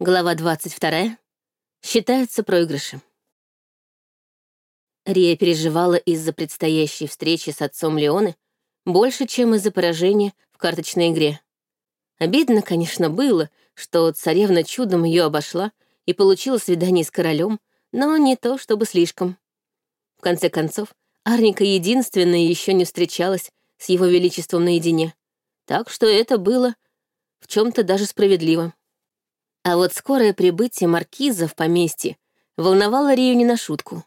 Глава 22. Считаются проигрыши. Рия переживала из-за предстоящей встречи с отцом Леоны больше, чем из-за поражения в карточной игре. Обидно, конечно, было, что царевна чудом ее обошла и получила свидание с королем, но не то чтобы слишком. В конце концов, Арника единственная еще не встречалась с его величеством наедине, так что это было в чем-то даже справедливо. А вот скорое прибытие маркиза в поместье волновало Рию не на шутку.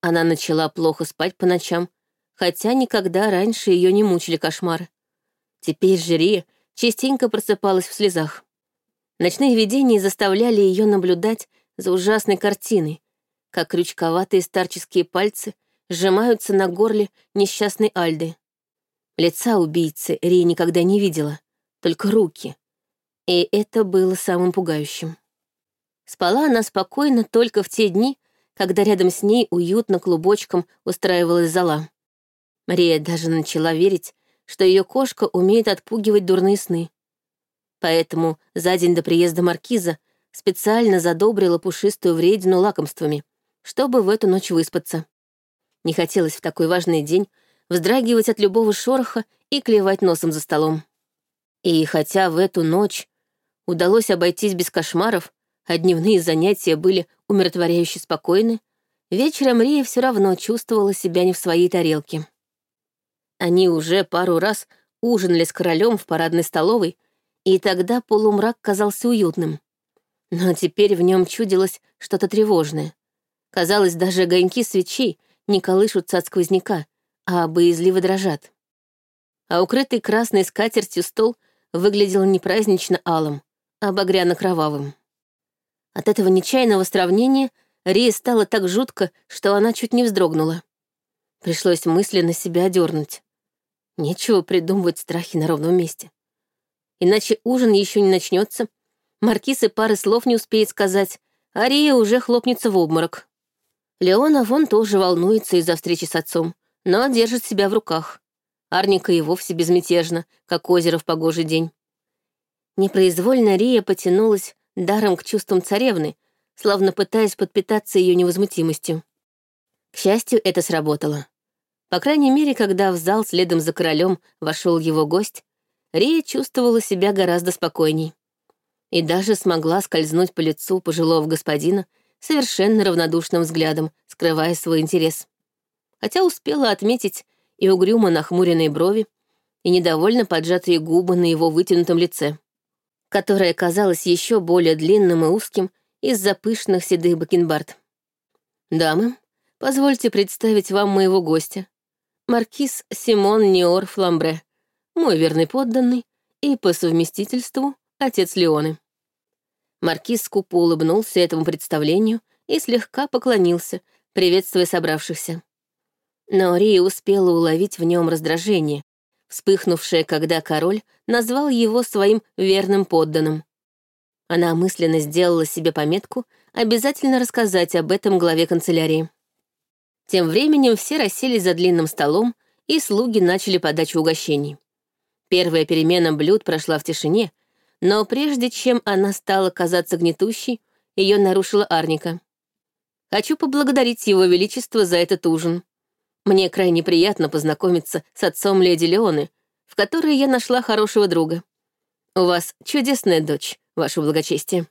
Она начала плохо спать по ночам, хотя никогда раньше ее не мучили кошмары. Теперь же Рия частенько просыпалась в слезах. Ночные видения заставляли ее наблюдать за ужасной картиной, как крючковатые старческие пальцы сжимаются на горле несчастной Альды. Лица убийцы Рия никогда не видела, только руки, и это было самым пугающим. Спала она спокойно только в те дни, когда рядом с ней уютно клубочком устраивалась зала. Мария даже начала верить, что ее кошка умеет отпугивать дурные сны. Поэтому за день до приезда маркиза специально задобрила пушистую вредину лакомствами, чтобы в эту ночь выспаться. Не хотелось в такой важный день вздрагивать от любого шороха и клевать носом за столом. И хотя в эту ночь удалось обойтись без кошмаров, а дневные занятия были умиротворяюще спокойны, вечером Рия все равно чувствовала себя не в своей тарелке. Они уже пару раз ужинали с королем в парадной столовой, и тогда полумрак казался уютным. Но теперь в нем чудилось что-то тревожное. Казалось, даже огоньки свечей не колышутся от сквозняка, а боязливо дрожат. А укрытый красной скатертью стол выглядел не празднично алым, а багряно-кровавым. От этого нечаянного сравнения Рии стало так жутко, что она чуть не вздрогнула. Пришлось мысленно себя одернуть. Нечего придумывать страхи на ровном месте. Иначе ужин еще не начнется, Маркиз и пары слов не успеет сказать, а Рия уже хлопнется в обморок. Леона вон тоже волнуется из-за встречи с отцом, но держит себя в руках. Арника и вовсе безмятежна, как озеро в погожий день. Непроизвольно Рия потянулась даром к чувствам царевны, словно пытаясь подпитаться ее невозмутимостью. К счастью, это сработало. По крайней мере, когда в зал следом за королем вошел его гость, Рия чувствовала себя гораздо спокойней. И даже смогла скользнуть по лицу пожилого господина совершенно равнодушным взглядом, скрывая свой интерес. Хотя успела отметить и угрюмо нахмуренные брови, и недовольно поджатые губы на его вытянутом лице которое казалось еще более длинным и узким из-за пышных седых бакенбард. «Дамы, позвольте представить вам моего гостя, маркиз Симон Неор Фламбре, мой верный подданный и по совместительству отец Леоны». Маркиз скупо улыбнулся этому представлению и слегка поклонился, приветствуя собравшихся. Но Рия успела уловить в нем раздражение, вспыхнувшая, когда король назвал его своим верным подданным. Она мысленно сделала себе пометку обязательно рассказать об этом главе канцелярии. Тем временем все расселись за длинным столом, и слуги начали подачу угощений. Первая перемена блюд прошла в тишине, но прежде чем она стала казаться гнетущей, ее нарушила Арника. «Хочу поблагодарить Его Величество за этот ужин. Мне крайне приятно познакомиться с отцом леди Леоны, в которой я нашла хорошего друга. У вас чудесная дочь, ваше благочестие».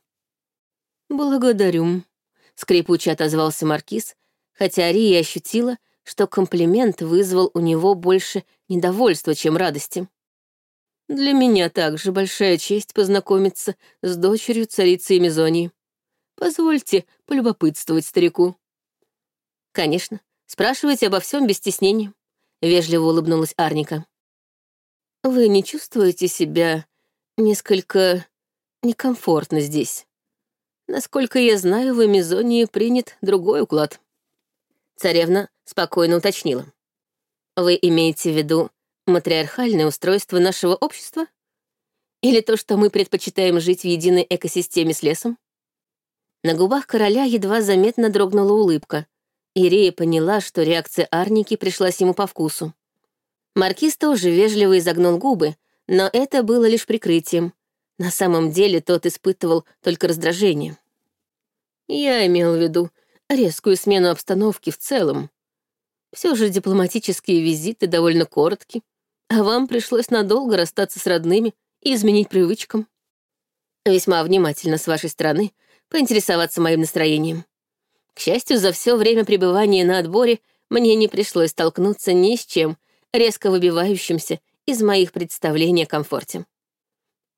«Благодарю», — скрипуче отозвался Маркиз, хотя Рия ощутила, что комплимент вызвал у него больше недовольства, чем радости. «Для меня также большая честь познакомиться с дочерью царицы Эмизонии. Позвольте полюбопытствовать старику». «Конечно. Спрашивайте обо всем без стеснения», — вежливо улыбнулась Арника. «Вы не чувствуете себя несколько некомфортно здесь? Насколько я знаю, в Эмизонии принят другой уклад». Царевна спокойно уточнила. «Вы имеете в виду матриархальное устройство нашего общества? Или то, что мы предпочитаем жить в единой экосистеме с лесом?» На губах короля едва заметно дрогнула улыбка — Ирия поняла, что реакция Арники пришлась ему по вкусу. Маркиз тоже вежливо изогнул губы, но это было лишь прикрытием. На самом деле тот испытывал только раздражение. Я имел в виду резкую смену обстановки в целом. Все же дипломатические визиты довольно коротки, а вам пришлось надолго расстаться с родными и изменить привычкам. Весьма внимательно с вашей стороны поинтересоваться моим настроением. К счастью, за все время пребывания на отборе мне не пришлось столкнуться ни с чем, резко выбивающимся из моих представлений о комфорте.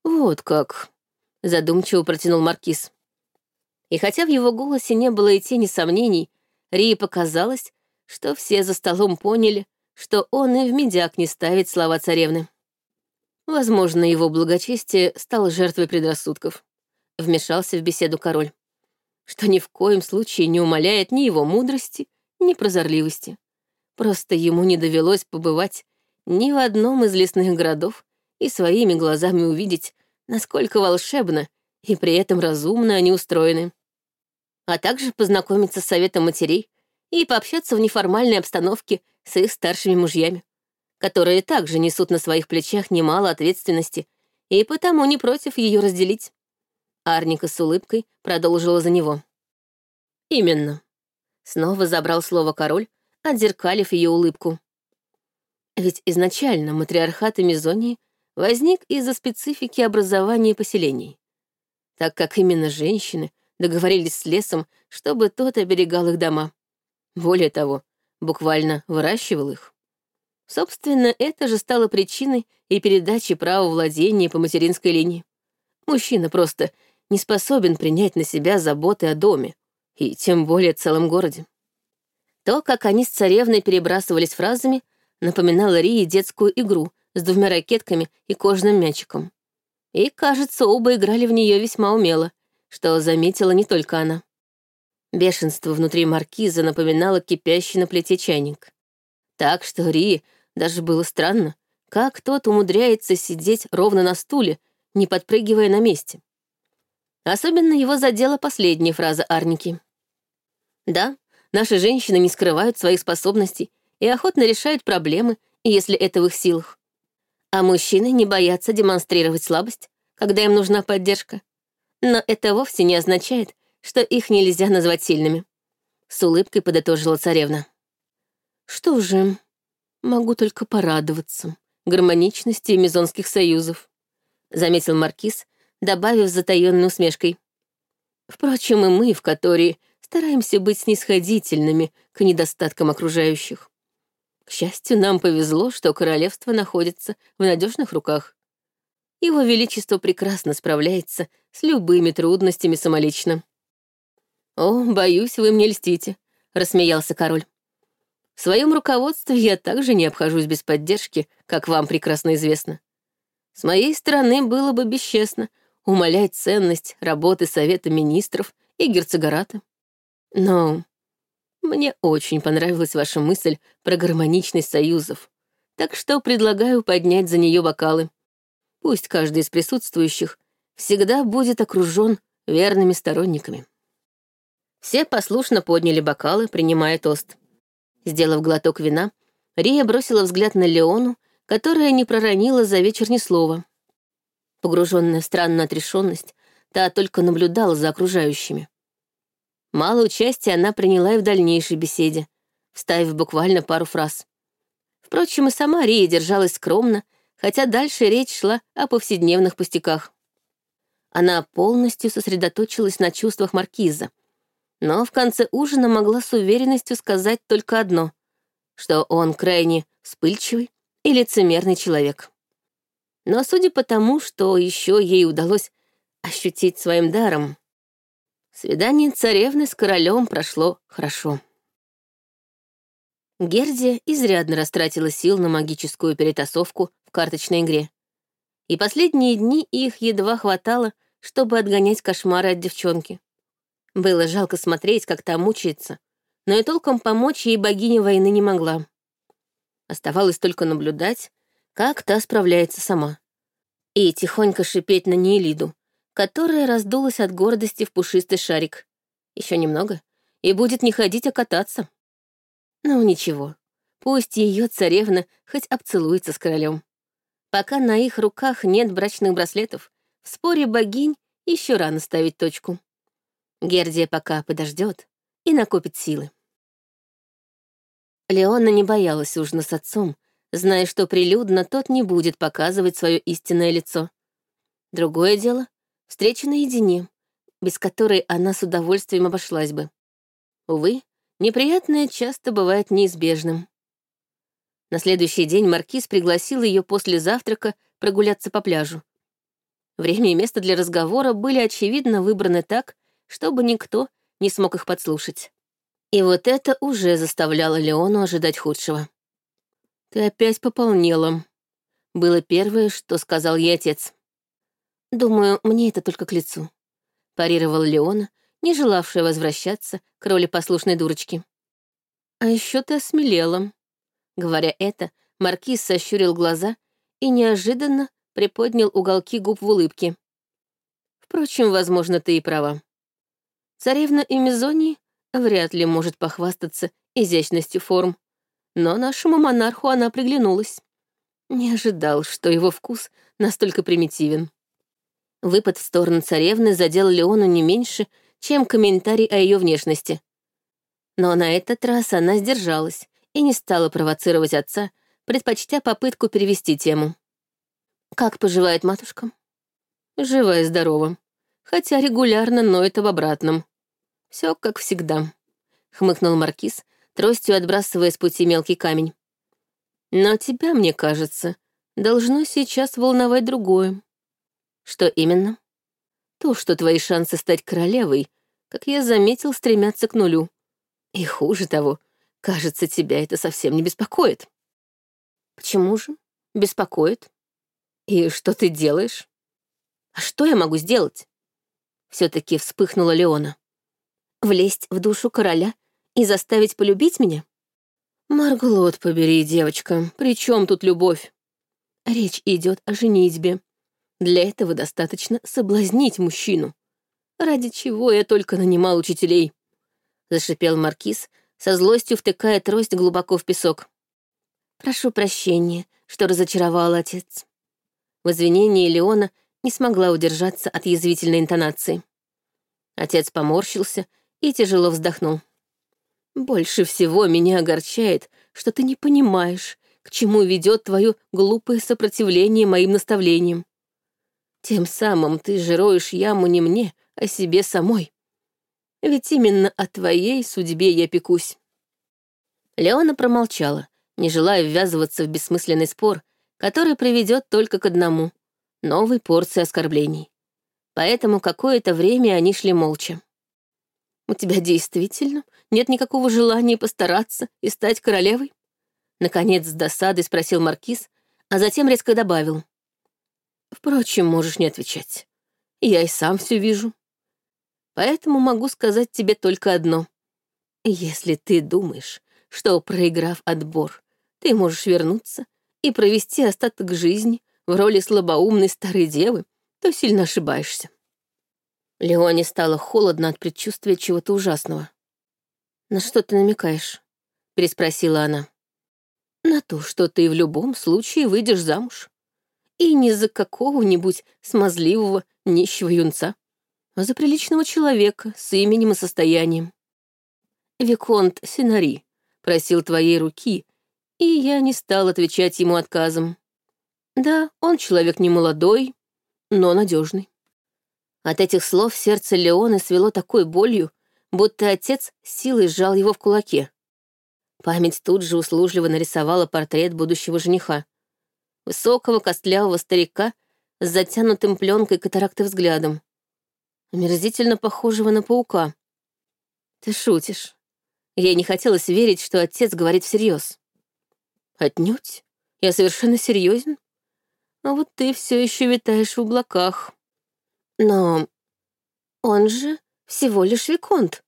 «Вот как», — задумчиво протянул Маркиз. И хотя в его голосе не было и тени сомнений, Рии показалось, что все за столом поняли, что он и в медяк не ставит слова царевны. Возможно, его благочестие стало жертвой предрассудков. Вмешался в беседу король, что ни в коем случае не умаляет ни его мудрости, ни прозорливости. Просто ему не довелось побывать ни в одном из лесных городов и своими глазами увидеть, насколько волшебно и при этом разумно они устроены. А также познакомиться с советом матерей и пообщаться в неформальной обстановке с их старшими мужьями, которые также несут на своих плечах немало ответственности и потому не против ее разделить. Арника с улыбкой продолжила за него. «Именно». Снова забрал слово король, отзеркалив ее улыбку. Ведь изначально матриархат Амазонии возник из-за специфики образования поселений, так как именно женщины договорились с лесом, чтобы тот оберегал их дома. Более того, буквально выращивал их. Собственно, это же стало причиной и передачи права владения по материнской линии. Мужчина просто не способен принять на себя заботы о доме, и тем более целом городе. То, как они с царевной перебрасывались фразами, напоминало Рии детскую игру с двумя ракетками и кожным мячиком. И, кажется, оба играли в нее весьма умело, что заметила не только она. Бешенство внутри маркиза напоминало кипящий на плите чайник. Так что Рии даже было странно, как тот умудряется сидеть ровно на стуле, не подпрыгивая на месте. Особенно его задела последняя фраза Арники. Да, Наши женщины не скрывают своих способностей и охотно решают проблемы, если это в их силах. А мужчины не боятся демонстрировать слабость, когда им нужна поддержка. Но это вовсе не означает, что их нельзя назвать сильными. С улыбкой подытожила царевна. Что же, могу только порадоваться гармоничности мезонских союзов, заметил Маркиз, добавив затаённой усмешкой. Впрочем, и мы в Котории стараемся быть снисходительными к недостаткам окружающих. К счастью, нам повезло, что королевство находится в надежных руках. Его Величество прекрасно справляется с любыми трудностями самолично. «О, боюсь, вы мне льстите», — рассмеялся король. «В своем руководстве я также не обхожусь без поддержки, как вам прекрасно известно. С моей стороны было бы бесчестно умалять ценность работы Совета министров и герцогората. Но мне очень понравилась ваша мысль про гармоничность союзов, так что предлагаю поднять за нее бокалы. Пусть каждый из присутствующих всегда будет окружен верными сторонниками. Все послушно подняли бокалы, принимая тост. Сделав глоток вина, Рия бросила взгляд на Леону, которая не проронила за вечер ни слова. Погруженная в странную отрешенность, та только наблюдала за окружающими. Мало участия она приняла и в дальнейшей беседе, вставив буквально пару фраз. Впрочем, и сама Рия держалась скромно, хотя дальше речь шла о повседневных пустяках. Она полностью сосредоточилась на чувствах маркиза, но в конце ужина могла с уверенностью сказать только одно, что он крайне вспыльчивый и лицемерный человек. Но судя по тому, что еще ей удалось ощутить своим даром, Свидание царевны с королем прошло хорошо. Гердия изрядно растратила сил на магическую перетасовку в карточной игре. И последние дни их едва хватало, чтобы отгонять кошмары от девчонки. Было жалко смотреть, как та мучается, но и толком помочь ей богиня войны не могла. Оставалось только наблюдать, как та справляется сама. И тихонько шипеть на Нейлиду, которая раздулась от гордости в пушистый шарик. Еще немного, и будет не ходить, а кататься. Ну, ничего, пусть ее царевна хоть обцелуется с королем. Пока на их руках нет брачных браслетов, в споре богинь еще рано ставить точку. Гердия пока подождет и накопит силы. Леона не боялась ужина с отцом, зная, что прилюдно тот не будет показывать свое истинное лицо. Другое дело — встреча наедине, без которой она с удовольствием обошлась бы. Увы, неприятное часто бывает неизбежным. На следующий день Маркиз пригласил ее после завтрака прогуляться по пляжу. Время и место для разговора были, очевидно, выбраны так, чтобы никто не смог их подслушать. И вот это уже заставляло Леону ожидать худшего. «Ты опять пополнела», — было первое, что сказал ей отец. «Думаю, мне это только к лицу», — парировал Леона, не желавшая возвращаться к роли послушной дурочки. «А еще ты осмелела». Говоря это, Маркиз сощурил глаза и неожиданно приподнял уголки губ в улыбке. Впрочем, возможно, ты и права. Царевна и Мизони вряд ли может похвастаться изящностью форм. Но нашему монарху она приглянулась. Не ожидал, что его вкус настолько примитивен. Выпад в сторону царевны задел Леону не меньше, чем комментарий о ее внешности. Но на этот раз она сдержалась и не стала провоцировать отца, предпочтя попытку перевести тему. «Как поживает матушка?» «Жива и здорова, хотя регулярно ноет об обратном. Все как всегда», — хмыкнул Маркиз, тростью отбрасывая с пути мелкий камень. «Но тебя, мне кажется, должно сейчас волновать другое». «Что именно?» «То, что твои шансы стать королевой, как я заметил, стремятся к нулю. И хуже того, кажется, тебя это совсем не беспокоит». «Почему же? Беспокоит. И что ты делаешь?» «А что я могу сделать?» Все-таки вспыхнула Леона. Влезть в душу короля и заставить полюбить меня? Марглот, побери, девочка, при чем тут любовь? Речь идет о женитьбе. Для этого достаточно соблазнить мужчину. Ради чего я только нанимал учителей? Зашипел маркиз, со злостью втыкая трость глубоко в песок. Прошу прощения, что разочаровал отец. В извинении Леона не смогла удержаться от язвительной интонации. Отец поморщился и тяжело вздохнул. «Больше всего меня огорчает, что ты не понимаешь, к чему ведет твое глупое сопротивление моим наставлениям. Тем самым ты жируешь яму не мне, а себе самой. Ведь именно о твоей судьбе я пекусь». Леона промолчала, не желая ввязываться в бессмысленный спор, который приведет только к одному — новой порции оскорблений. Поэтому какое-то время они шли молча. «У тебя действительно нет никакого желания постараться и стать королевой?» Наконец, с досадой спросил Маркиз, а затем резко добавил. «Впрочем, можешь не отвечать. Я и сам все вижу. Поэтому могу сказать тебе только одно. Если ты думаешь, что, проиграв отбор, ты можешь вернуться и провести остаток жизни в роли слабоумной старой девы, то сильно ошибаешься. Леоне стало холодно от предчувствия чего-то ужасного. «На что ты намекаешь?» — переспросила она. «На то, что ты в любом случае выйдешь замуж. И не за какого-нибудь смазливого, нищего юнца, а за приличного человека с именем и состоянием. Виконт Синари просил твоей руки, и я не стал отвечать ему отказом. Да, он человек не молодой, но надежный. От этих слов сердце Леоны свело такой болью, будто отец силой сжал его в кулаке. Память тут же услужливо нарисовала портрет будущего жениха. Высокого, костлявого старика с затянутым пленкой катаракты взглядом. Омерзительно похожего на паука. Ты шутишь. Ей не хотелось верить, что отец говорит всерьез. Отнюдь. Я совершенно серьезен. А вот ты все еще витаешь в облаках. Но он же всего лишь Виконт.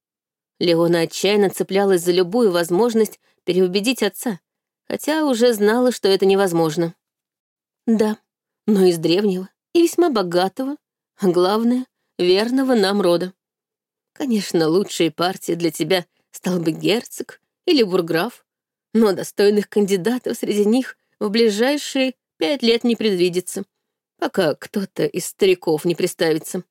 Леона отчаянно цеплялась за любую возможность переубедить отца, хотя уже знала, что это невозможно. Да, но из древнего и весьма богатого, а главное, верного нам рода. Конечно, лучшей партией для тебя стал бы герцог или бурграф, но достойных кандидатов среди них в ближайшие пять лет не предвидится пока кто-то из стариков не приставится.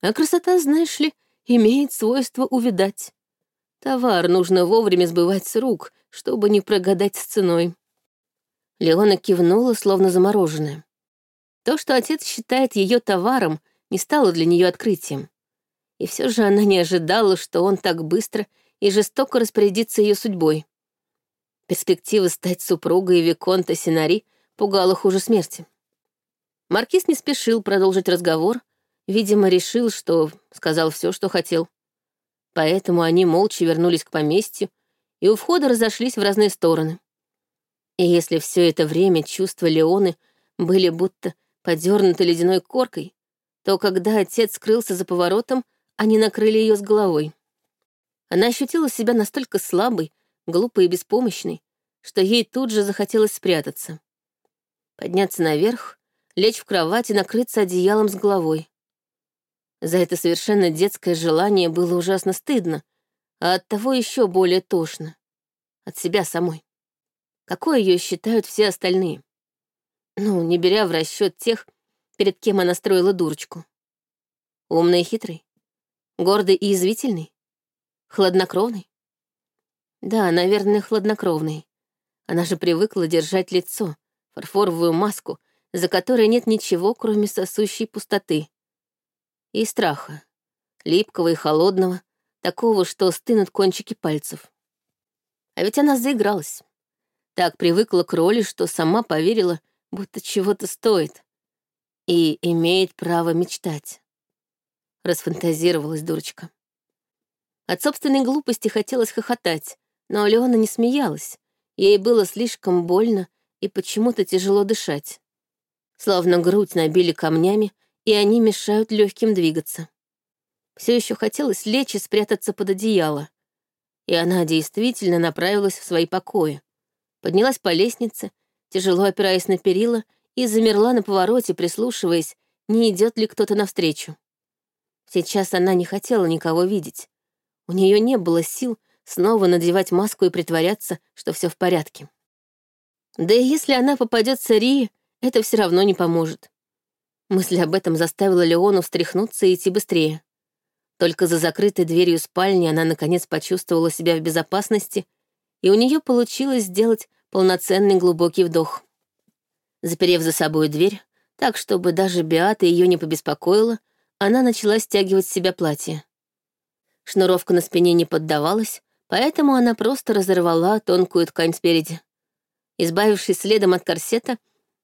А красота, знаешь ли, имеет свойство увидать. Товар нужно вовремя сбывать с рук, чтобы не прогадать с ценой. Леона кивнула, словно замороженная. То, что отец считает ее товаром, не стало для нее открытием. И все же она не ожидала, что он так быстро и жестоко распорядится ее судьбой. Перспектива стать супругой Виконта Синари пугала хуже смерти. Маркиз не спешил продолжить разговор, видимо, решил, что сказал все, что хотел. Поэтому они молча вернулись к поместью и у входа разошлись в разные стороны. И если все это время чувства Леоны были будто подернуты ледяной коркой, то когда отец скрылся за поворотом, они накрыли ее с головой. Она ощутила себя настолько слабой, глупой и беспомощной, что ей тут же захотелось спрятаться. Подняться наверх, лечь в кровать и накрыться одеялом с головой. За это совершенно детское желание было ужасно стыдно, а оттого еще более тошно. От себя самой. Какой ее считают все остальные? Ну, не беря в расчет тех, перед кем она строила дурочку. Умный и хитрый? Гордый и язвительный? Хладнокровный? Да, наверное, хладнокровный. Она же привыкла держать лицо, фарфоровую маску, за которой нет ничего, кроме сосущей пустоты. И страха, липкого и холодного, такого, что стынут кончики пальцев. А ведь она заигралась. Так привыкла к роли, что сама поверила, будто чего-то стоит. И имеет право мечтать. Расфантазировалась дурочка. От собственной глупости хотелось хохотать, но Алена не смеялась. Ей было слишком больно и почему-то тяжело дышать. Словно грудь набили камнями, и они мешают легким двигаться. Все еще хотелось лечь и спрятаться под одеяло. И она действительно направилась в свои покои. Поднялась по лестнице, тяжело опираясь на перила, и замерла на повороте, прислушиваясь, не идет ли кто-то навстречу. Сейчас она не хотела никого видеть. У нее не было сил снова надевать маску и притворяться, что все в порядке. Да и если она попадется Рии, это все равно не поможет. Мысль об этом заставила Леону встряхнуться и идти быстрее. Только за закрытой дверью спальни она наконец почувствовала себя в безопасности, и у нее получилось сделать полноценный глубокий вдох. Заперев за собой дверь, так, чтобы даже Беата ее не побеспокоила, она начала стягивать с себя платье. Шнуровка на спине не поддавалась, поэтому она просто разорвала тонкую ткань спереди. Избавившись следом от корсета,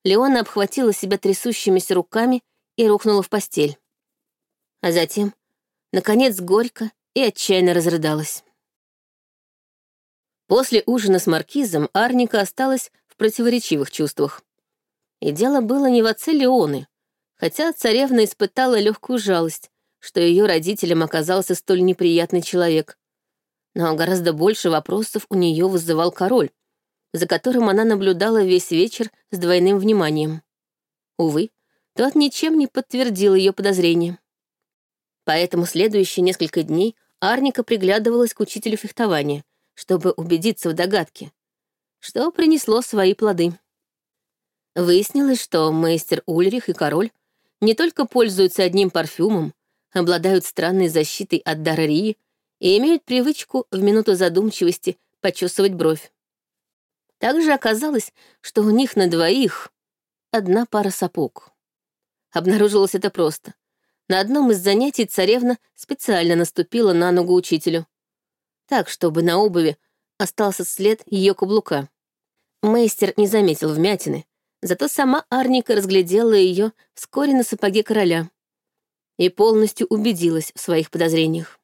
Леона обхватила себя трясущимися руками и рухнула в постель. А затем наконец, горько и отчаянно разрыдалась. После ужина с маркизом Арника осталась в противоречивых чувствах. И дело было не в отце Леоны, хотя царевна испытала легкую жалость, что ее родителям оказался столь неприятный человек. Но гораздо больше вопросов у нее вызывал король, за которым она наблюдала весь вечер с двойным вниманием. Увы, тот ничем не подтвердил ее подозрения. Поэтому следующие несколько дней Арника приглядывалась к учителю фехтования, чтобы убедиться в догадке, что принесло свои плоды. Выяснилось, что мастер Ульрих и король не только пользуются одним парфюмом, обладают странной защитой от дара Рии и имеют привычку в минуту задумчивости почесывать бровь. Также оказалось, что у них на двоих одна пара сапог. Обнаружилось это просто. На одном из занятий царевна специально наступила на ногу учителю. Так, чтобы на обуви остался след ее каблука. Мейстер не заметил вмятины, зато сама Арника разглядела ее вскоре на сапоге короля и полностью убедилась в своих подозрениях.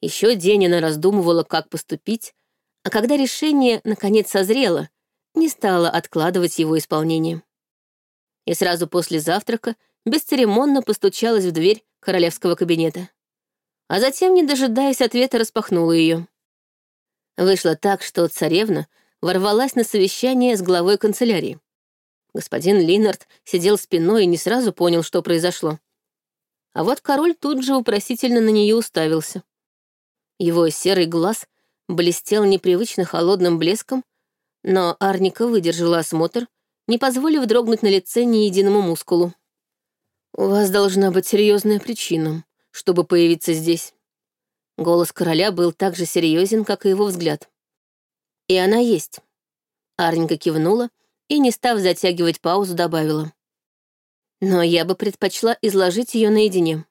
Еще день она раздумывала, как поступить, а когда решение наконец созрело, не стала откладывать его исполнение. И сразу после завтрака бесцеремонно постучалась в дверь королевского кабинета. А затем, не дожидаясь ответа, распахнула ее. Вышло так, что царевна ворвалась на совещание с главой канцелярии. Господин Линард сидел спиной и не сразу понял, что произошло. А вот король тут же упросительно на нее уставился. Его серый глаз блестел непривычно холодным блеском, но Арника выдержала осмотр не позволив дрогнуть на лице ни единому мускулу. «У вас должна быть серьезная причина, чтобы появиться здесь». Голос короля был так же серьезен, как и его взгляд. «И она есть». Арненька кивнула и, не став затягивать паузу, добавила. «Но я бы предпочла изложить ее наедине».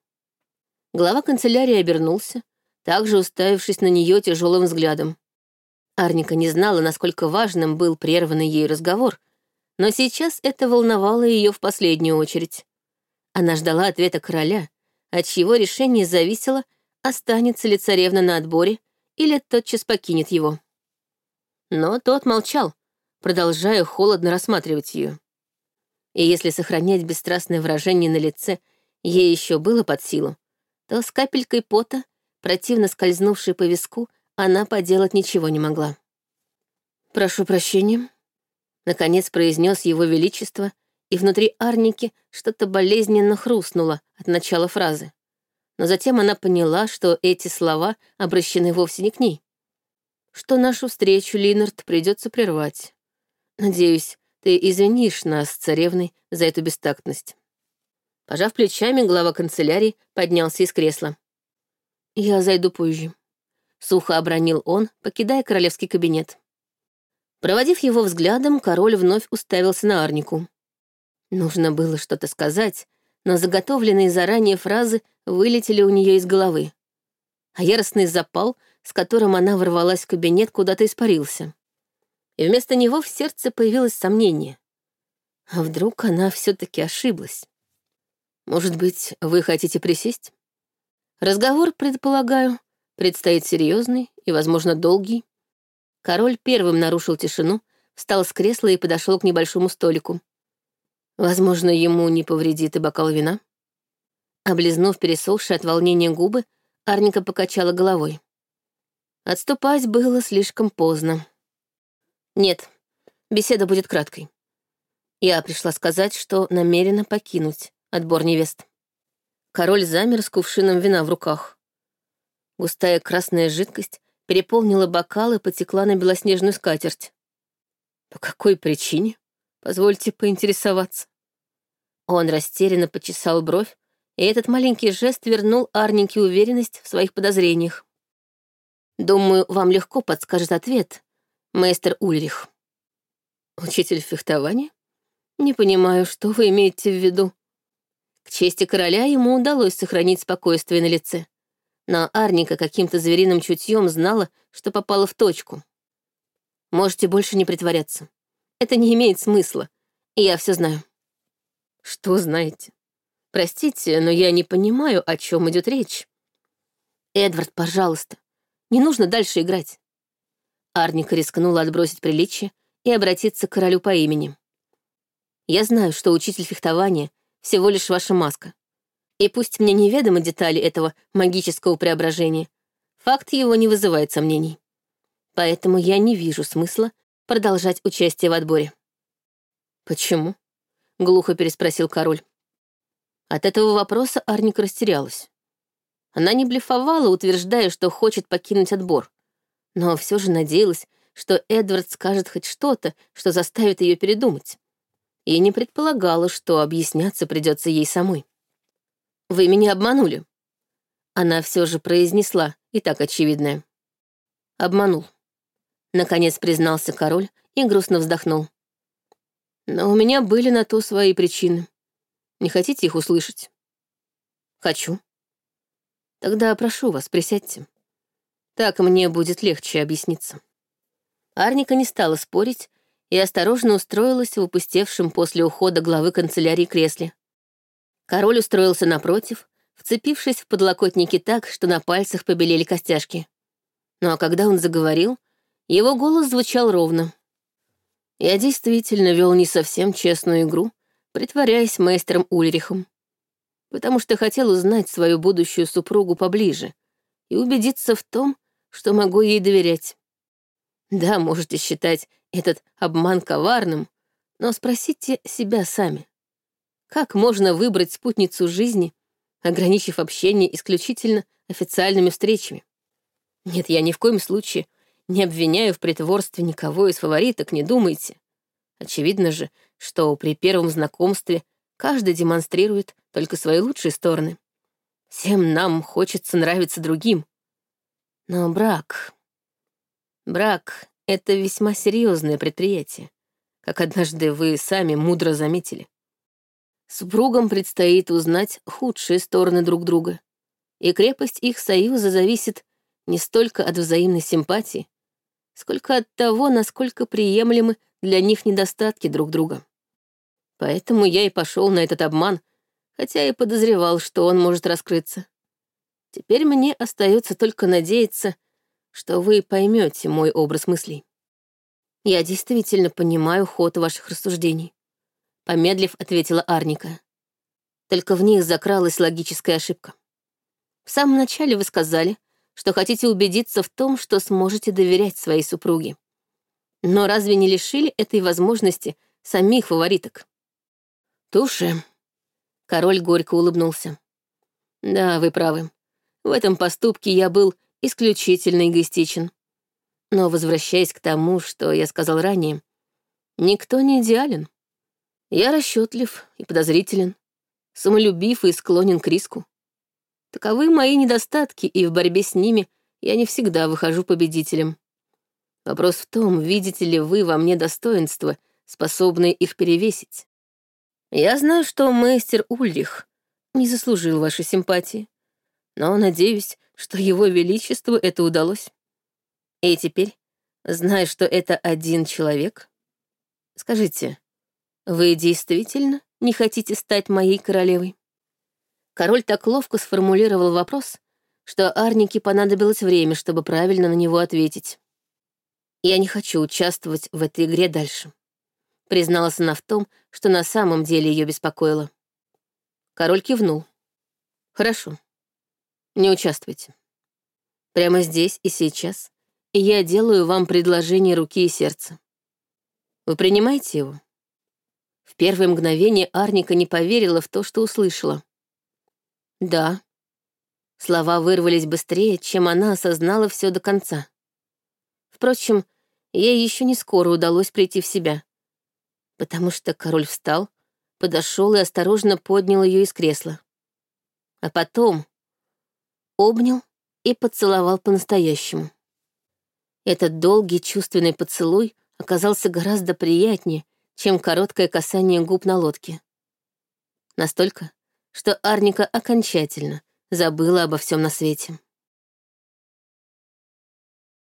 Глава канцелярии обернулся, также уставившись на нее тяжелым взглядом. Арника не знала, насколько важным был прерванный ей разговор, но сейчас это волновало ее в последнюю очередь. Она ждала ответа короля, от чьего решения зависело, останется ли царевна на отборе или тотчас покинет его. Но тот молчал, продолжая холодно рассматривать ее. И если сохранять бесстрастное выражение на лице ей еще было под силу, то с капелькой пота, противно скользнувшей по виску, она поделать ничего не могла. «Прошу прощения», — наконец произнес его величество, и внутри Арники что-то болезненно хрустнуло от начала фразы. Но затем она поняла, что эти слова обращены вовсе не к ней. Что нашу встречу, Линард, придется прервать. Надеюсь, ты извинишь нас, царевной, за эту бестактность. Пожав плечами, глава канцелярии поднялся из кресла. «Я зайду позже», — сухо обронил он, покидая королевский кабинет. Проводив его взглядом, король вновь уставился на Арнику. Нужно было что-то сказать, но заготовленные заранее фразы вылетели у нее из головы. А яростный запал, с которым она ворвалась в кабинет, куда-то испарился. И вместо него в сердце появилось сомнение. А вдруг она все таки ошиблась? Может быть, вы хотите присесть? Разговор, предполагаю, предстоит серьезный и, возможно, долгий. Король первым нарушил тишину, встал с кресла и подошел к небольшому столику. Возможно, ему не повредит и бокал вина. Облизнув пересохшие от волнения губы, Арника покачала головой. Отступать было слишком поздно. Нет, беседа будет краткой. Я пришла сказать, что намерена покинуть отбор невест. Король замер с кувшином вина в руках. Густая красная жидкость переполнила бокал и потекла на белоснежную скатерть. По какой причине? Позвольте поинтересоваться. Он растерянно почесал бровь, и этот маленький жест вернул Арненьке уверенность в своих подозрениях. «Думаю, вам легко подскажет ответ, мейстер Ульрих». «Учитель фехтования? Не понимаю, что вы имеете в виду». К чести короля ему удалось сохранить спокойствие на лице. Но Арника каким-то звериным чутьем знала, что попала в точку. «Можете больше не притворяться. Это не имеет смысла, и я все знаю». Что знаете? Простите, но я не понимаю, о чем идет речь. Эдвард, пожалуйста, не нужно дальше играть. Арника рискнула отбросить приличие и обратиться к королю по имени. Я знаю, что учитель фехтования всего лишь ваша маска. И пусть мне неведомы детали этого магического преображения, факт его не вызывает сомнений. Поэтому я не вижу смысла продолжать участие в отборе. Почему? глухо переспросил король. От этого вопроса Арника растерялась. Она не блефовала, утверждая, что хочет покинуть отбор, но все же надеялась, что Эдвард скажет хоть что-то, что заставит ее передумать. И не предполагала, что объясняться придется ей самой. «Вы меня обманули». Она все же произнесла, и так очевидное. «Обманул». Наконец признался король и грустно вздохнул. Но у меня были на то свои причины. Не хотите их услышать? Хочу. Тогда прошу вас, присядьте. Так мне будет легче объясниться. Арника не стала спорить и осторожно устроилась в упустевшем после ухода главы канцелярии кресле. Король устроился напротив, вцепившись в подлокотники так, что на пальцах побелели костяшки. Ну а когда он заговорил, его голос звучал ровно. Я действительно вел не совсем честную игру, притворяясь мастером Ульрихом, потому что хотел узнать свою будущую супругу поближе и убедиться в том, что могу ей доверять. Да, можете считать этот обман коварным, но спросите себя сами. Как можно выбрать спутницу жизни, ограничив общение исключительно официальными встречами? Нет, я ни в коем случае не обвиняю в притворстве никого из фавориток, не думайте. Очевидно же, что при первом знакомстве каждый демонстрирует только свои лучшие стороны. Всем нам хочется нравиться другим. Но брак... Брак — это весьма серьезное предприятие, как однажды вы сами мудро заметили. Супругам предстоит узнать худшие стороны друг друга, и крепость их союза зависит не столько от взаимной симпатии, сколько от того, насколько приемлемы для них недостатки друг друга. Поэтому я и пошел на этот обман, хотя и подозревал, что он может раскрыться. Теперь мне остается только надеяться, что вы поймете мой образ мыслей. Я действительно понимаю ход ваших рассуждений. Помедлив, ответила Арника. Только в них закралась логическая ошибка. В самом начале вы сказали, что хотите убедиться в том, что сможете доверять своей супруге. Но разве не лишили этой возможности самих фавориток? Туши. Король горько улыбнулся. Да, вы правы. В этом поступке я был исключительно эгоистичен. Но возвращаясь к тому, что я сказал ранее, никто не идеален. Я расчетлив и подозрителен, самолюбив и склонен к риску. Таковы мои недостатки, и в борьбе с ними я не всегда выхожу победителем. Вопрос в том, видите ли вы во мне достоинства, способные их перевесить. Я знаю, что мастер Ульрих не заслужил вашей симпатии, но надеюсь, что его величеству это удалось. И теперь, зная, что это один человек, скажите, вы действительно не хотите стать моей королевой? Король так ловко сформулировал вопрос, что Арнике понадобилось время, чтобы правильно на него ответить. Я не хочу участвовать в этой игре дальше призналась она в том, что на самом деле ее беспокоило. Король кивнул. «Хорошо. Не участвуйте. Прямо здесь и сейчас я делаю вам предложение руки и сердца. Вы принимаете его?» В первое мгновение Арника не поверила в то, что услышала. «Да». Слова вырвались быстрее, чем она осознала все до конца. Впрочем, ей еще не скоро удалось прийти в себя потому что король встал, подошел и осторожно поднял ее из кресла. А потом обнял и поцеловал по-настоящему. Этот долгий чувственный поцелуй оказался гораздо приятнее, чем короткое касание губ на лодке. Настолько, что Арника окончательно забыла обо всем на свете.